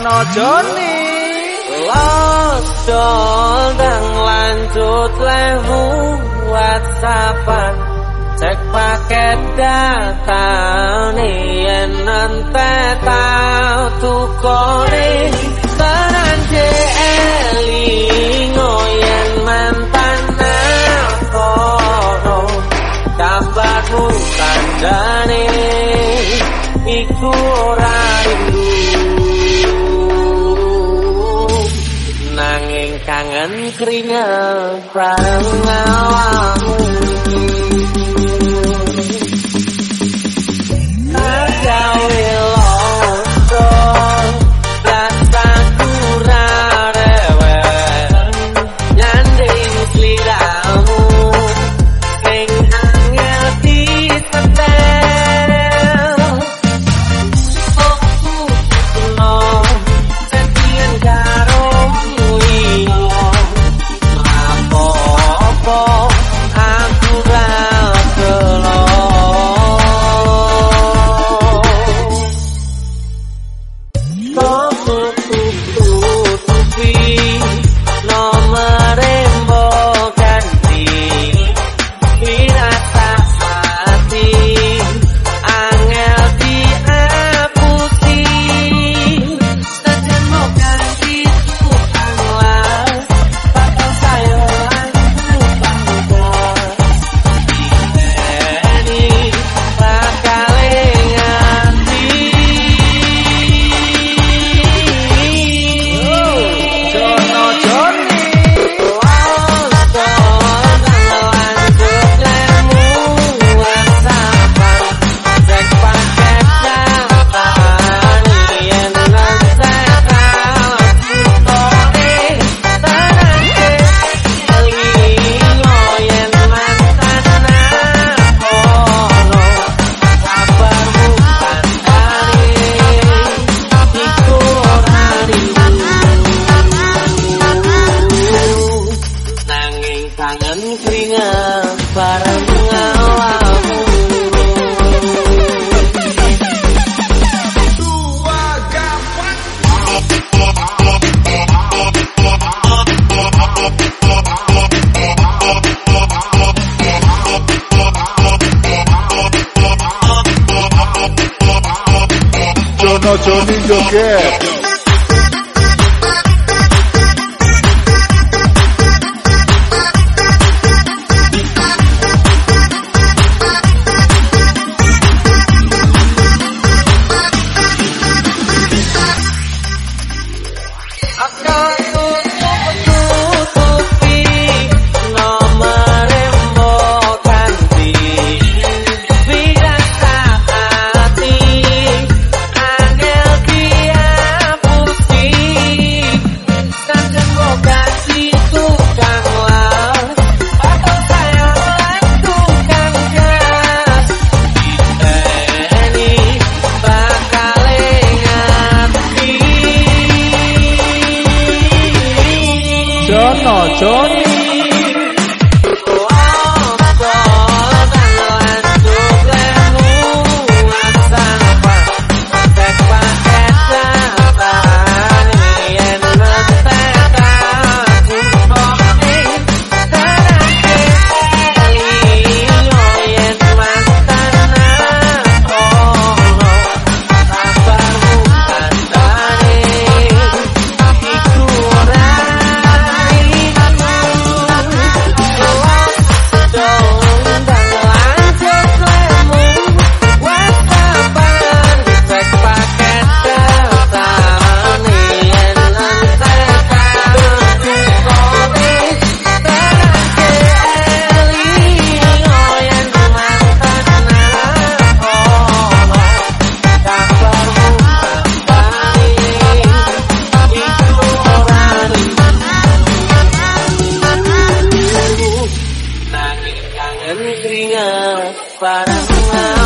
Joni Loso dan lanjut lemu whatsappan. Cek paket data nih nanti tau tukone Dengan keringat perang no, Chonillo, ¿qué? Jono Joni para voar.